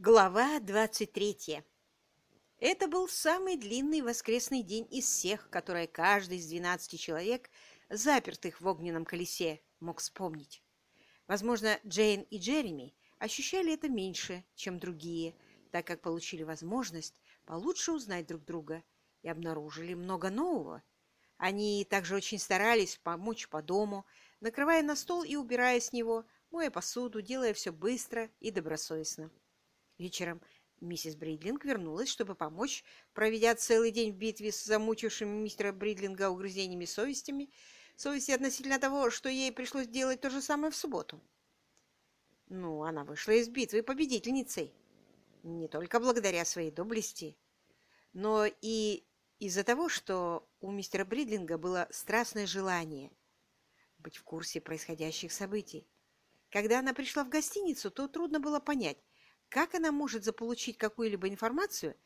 Глава 23. Это был самый длинный воскресный день из всех, которые каждый из двенадцати человек, запертых в огненном колесе, мог вспомнить. Возможно, Джейн и Джереми ощущали это меньше, чем другие, так как получили возможность получше узнать друг друга и обнаружили много нового. Они также очень старались помочь по дому, накрывая на стол и убирая с него, моя посуду, делая все быстро и добросовестно. Вечером миссис Бридлинг вернулась, чтобы помочь, проведя целый день в битве с замучившими мистера Бридлинга угрызениями совестями, совести относительно того, что ей пришлось делать то же самое в субботу. Ну, она вышла из битвы победительницей. Не только благодаря своей доблести, но и из-за того, что у мистера Бридлинга было страстное желание быть в курсе происходящих событий. Когда она пришла в гостиницу, то трудно было понять, как она может заполучить какую-либо информацию,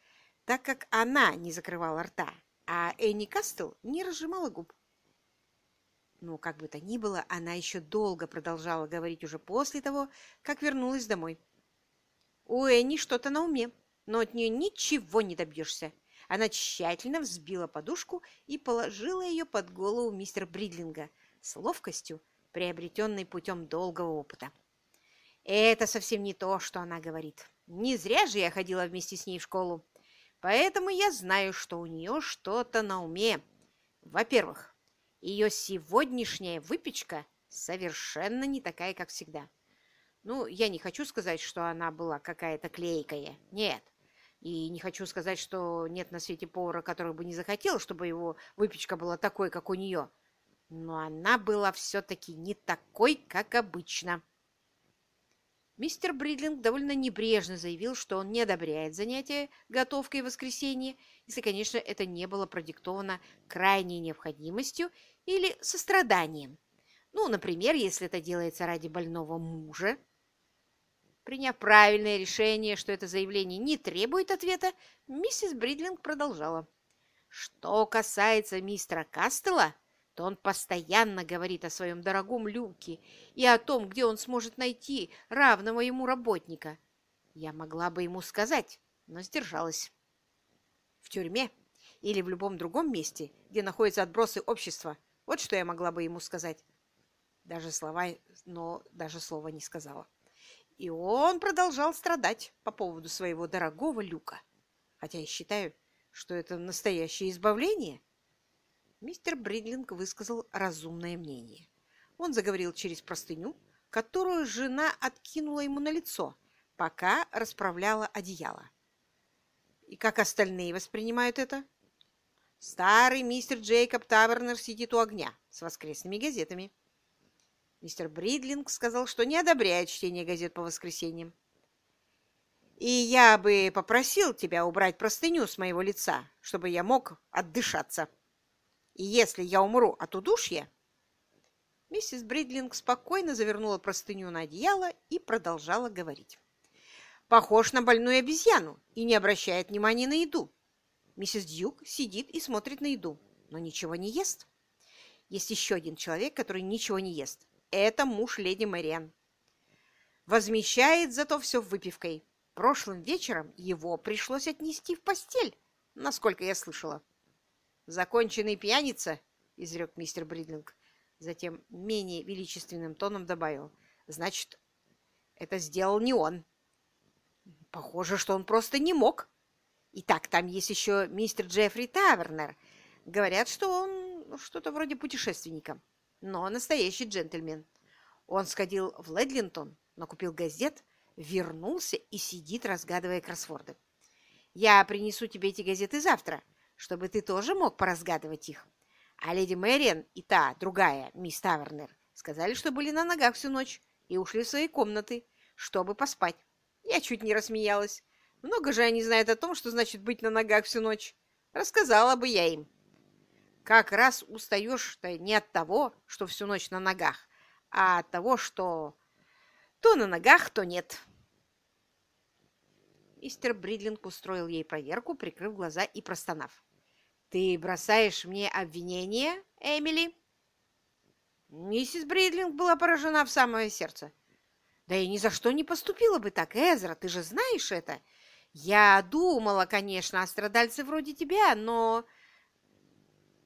так как она не закрывала рта, а Энни Кастел не разжимала губ? Но, как бы то ни было, она еще долго продолжала говорить уже после того, как вернулась домой. У Энни что-то на уме, но от нее ничего не добьешься. Она тщательно взбила подушку и положила ее под голову мистера Бридлинга с ловкостью, приобретенной путем долгого опыта. Это совсем не то, что она говорит. Не зря же я ходила вместе с ней в школу. Поэтому я знаю, что у нее что-то на уме. Во-первых, ее сегодняшняя выпечка совершенно не такая, как всегда. Ну, я не хочу сказать, что она была какая-то клейкая. Нет. И не хочу сказать, что нет на свете повара, который бы не захотел, чтобы его выпечка была такой, как у нее. Но она была все-таки не такой, как обычно. Мистер Бридлинг довольно небрежно заявил, что он не одобряет занятия готовкой в воскресенье, если, конечно, это не было продиктовано крайней необходимостью или состраданием. Ну, например, если это делается ради больного мужа. Приняв правильное решение, что это заявление не требует ответа, миссис Бридлинг продолжала. Что касается мистера Кастела, то он постоянно говорит о своем дорогом Люке и о том, где он сможет найти равного ему работника. Я могла бы ему сказать, но сдержалась. В тюрьме или в любом другом месте, где находятся отбросы общества. Вот что я могла бы ему сказать. Даже слова, но даже слова не сказала. И он продолжал страдать по поводу своего дорогого Люка. Хотя я считаю, что это настоящее избавление – Мистер Бридлинг высказал разумное мнение. Он заговорил через простыню, которую жена откинула ему на лицо, пока расправляла одеяло. И как остальные воспринимают это? Старый мистер Джейкоб Тавернер сидит у огня с воскресными газетами. Мистер Бридлинг сказал, что не одобряет чтение газет по воскресеньям. И я бы попросил тебя убрать простыню с моего лица, чтобы я мог отдышаться. И если я умру от удушья...» Миссис Бридлинг спокойно завернула простыню на одеяло и продолжала говорить. «Похож на больную обезьяну и не обращает внимания на еду. Миссис Дьюк сидит и смотрит на еду, но ничего не ест. Есть еще один человек, который ничего не ест. Это муж леди Мэриан. Возмещает зато все выпивкой. Прошлым вечером его пришлось отнести в постель, насколько я слышала. «Законченный пьяница», — изрек мистер Бридлинг. Затем менее величественным тоном добавил. «Значит, это сделал не он. Похоже, что он просто не мог. Итак, там есть еще мистер Джеффри Тавернер. Говорят, что он что-то вроде путешественника, но настоящий джентльмен. Он сходил в Ледлинтон, накупил газет, вернулся и сидит, разгадывая кроссворды. Я принесу тебе эти газеты завтра, чтобы ты тоже мог поразгадывать их. А леди Мэриан и та, другая, мисс Тавернер, сказали, что были на ногах всю ночь и ушли в свои комнаты, чтобы поспать. Я чуть не рассмеялась. Много же они знают о том, что значит быть на ногах всю ночь. Рассказала бы я им. Как раз устаешь-то не от того, что всю ночь на ногах, а от того, что то на ногах, то нет. Мистер Бридлинг устроил ей проверку, прикрыв глаза и простонав. «Ты бросаешь мне обвинение, Эмили?» Миссис Бридлинг была поражена в самое сердце. Да я ни за что не поступила бы так, Эзра, ты же знаешь это. Я думала, конечно, о страдальце вроде тебя, но...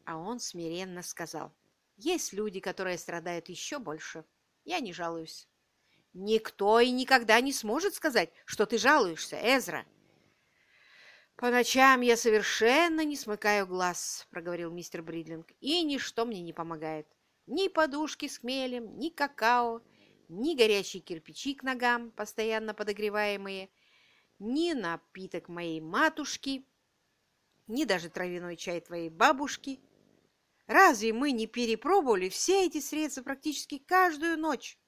А он смиренно сказал, есть люди, которые страдают еще больше. Я не жалуюсь. Никто и никогда не сможет сказать, что ты жалуешься, Эзра. По ночам я совершенно не смыкаю глаз, проговорил мистер Бридлинг, и ничто мне не помогает. Ни подушки с хмелем, ни какао, ни горячие кирпичи к ногам, постоянно подогреваемые, ни напиток моей матушки, ни даже травяной чай твоей бабушки. Разве мы не перепробовали все эти средства практически каждую ночь?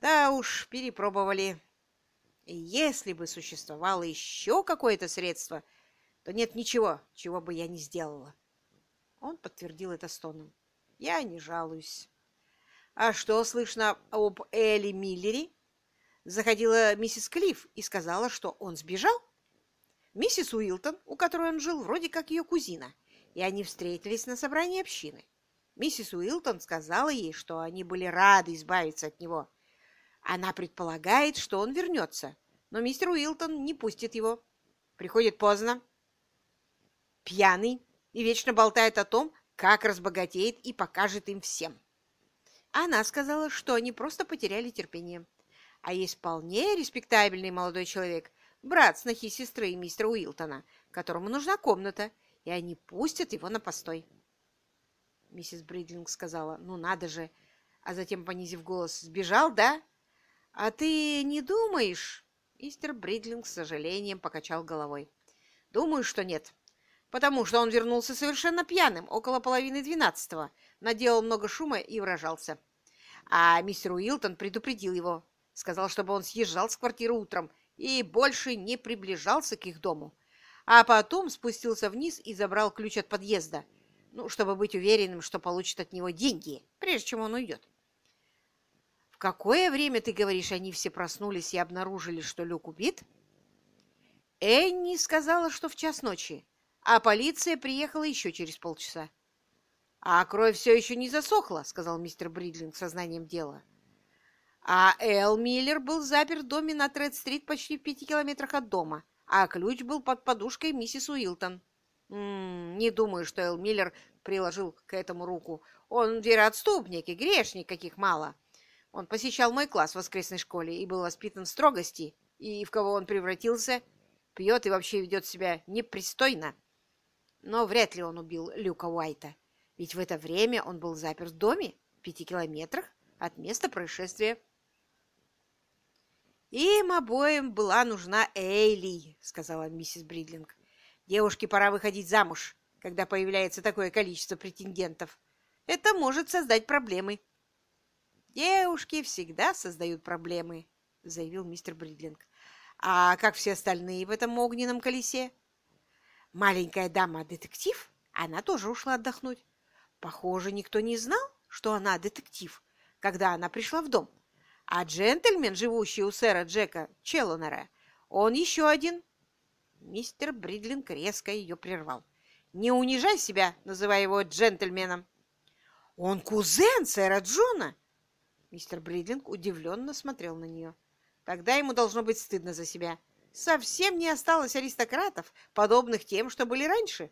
Да уж, перепробовали. Если бы существовало еще какое-то средство, то нет ничего, чего бы я не сделала. Он подтвердил это стоном. Я не жалуюсь. А что слышно об Элли Миллере? Заходила миссис Клифф и сказала, что он сбежал. Миссис Уилтон, у которой он жил, вроде как ее кузина, и они встретились на собрании общины. Миссис Уилтон сказала ей, что они были рады избавиться от него. Она предполагает, что он вернется, но мистер Уилтон не пустит его. Приходит поздно, пьяный и вечно болтает о том, как разбогатеет и покажет им всем. Она сказала, что они просто потеряли терпение. А есть вполне респектабельный молодой человек, брат снохи сестры мистера Уилтона, которому нужна комната, и они пустят его на постой. Миссис Бридлинг сказала, ну надо же, а затем, понизив голос, сбежал, да? А ты не думаешь? Мистер Бридлинг с сожалением покачал головой. Думаю, что нет, потому что он вернулся совершенно пьяным около половины двенадцатого, наделал много шума и выражался. А мистер Уилтон предупредил его, сказал, чтобы он съезжал с квартиры утром и больше не приближался к их дому. А потом спустился вниз и забрал ключ от подъезда, ну, чтобы быть уверенным, что получит от него деньги, прежде чем он уйдет. В какое время, ты говоришь, они все проснулись и обнаружили, что Люк убит? Энни сказала, что в час ночи, а полиция приехала еще через полчаса. «А кровь все еще не засохла», — сказал мистер Бридлинг сознанием дела. А Эл Миллер был заперт в доме на Тред-стрит почти в пяти километрах от дома, а ключ был под подушкой миссис Уилтон. М -м, не думаю, что Эл Миллер приложил к этому руку. Он вероотступник и грешник, каких мало. Он посещал мой класс в воскресной школе и был воспитан в строгости, и в кого он превратился, пьет и вообще ведет себя непристойно. Но вряд ли он убил Люка Уайта. Ведь в это время он был заперт в доме в пяти километрах от места происшествия. «Им обоим была нужна Эйли», — сказала миссис Бридлинг. «Девушке пора выходить замуж, когда появляется такое количество претендентов. Это может создать проблемы». «Девушки всегда создают проблемы», — заявил мистер Бридлинг. «А как все остальные в этом огненном колесе?» «Маленькая дама-детектив, она тоже ушла отдохнуть. Похоже, никто не знал, что она детектив, когда она пришла в дом. А джентльмен, живущий у сэра Джека Челлонера, он еще один. Мистер Бридлинг резко ее прервал. «Не унижай себя, называя его джентльменом!» «Он кузен сэра Джона!» Мистер Бридлинг удивленно смотрел на нее. Тогда ему должно быть стыдно за себя. Совсем не осталось аристократов, подобных тем, что были раньше.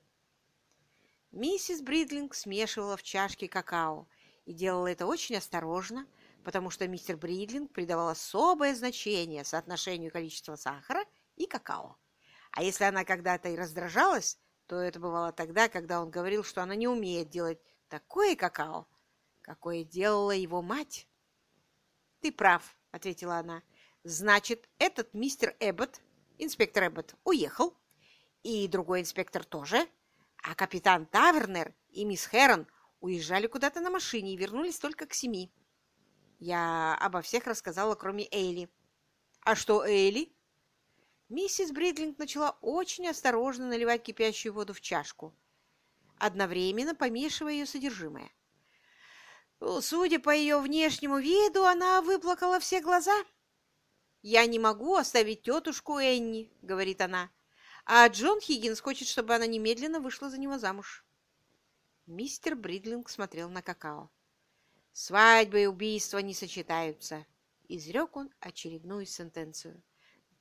Миссис Бридлинг смешивала в чашке какао и делала это очень осторожно, потому что мистер Бридлинг придавал особое значение соотношению количества сахара и какао. А если она когда-то и раздражалась, то это бывало тогда, когда он говорил, что она не умеет делать такое какао, какое делала его мать. «Ты прав», — ответила она. «Значит, этот мистер Эббот, инспектор Эббот, уехал, и другой инспектор тоже, а капитан Тавернер и мисс Хэрон уезжали куда-то на машине и вернулись только к семи. Я обо всех рассказала, кроме Эйли. А что Эйли? Миссис Бридлинг начала очень осторожно наливать кипящую воду в чашку, одновременно помешивая ее содержимое. Судя по ее внешнему виду, она выплакала все глаза. «Я не могу оставить тетушку Энни», — говорит она а Джон Хиггинс хочет, чтобы она немедленно вышла за него замуж. Мистер Бридлинг смотрел на какао. «Свадьбы и убийства не сочетаются», изрек он очередную сентенцию.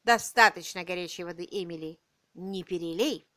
«Достаточно горячей воды, Эмили. Не перелей!»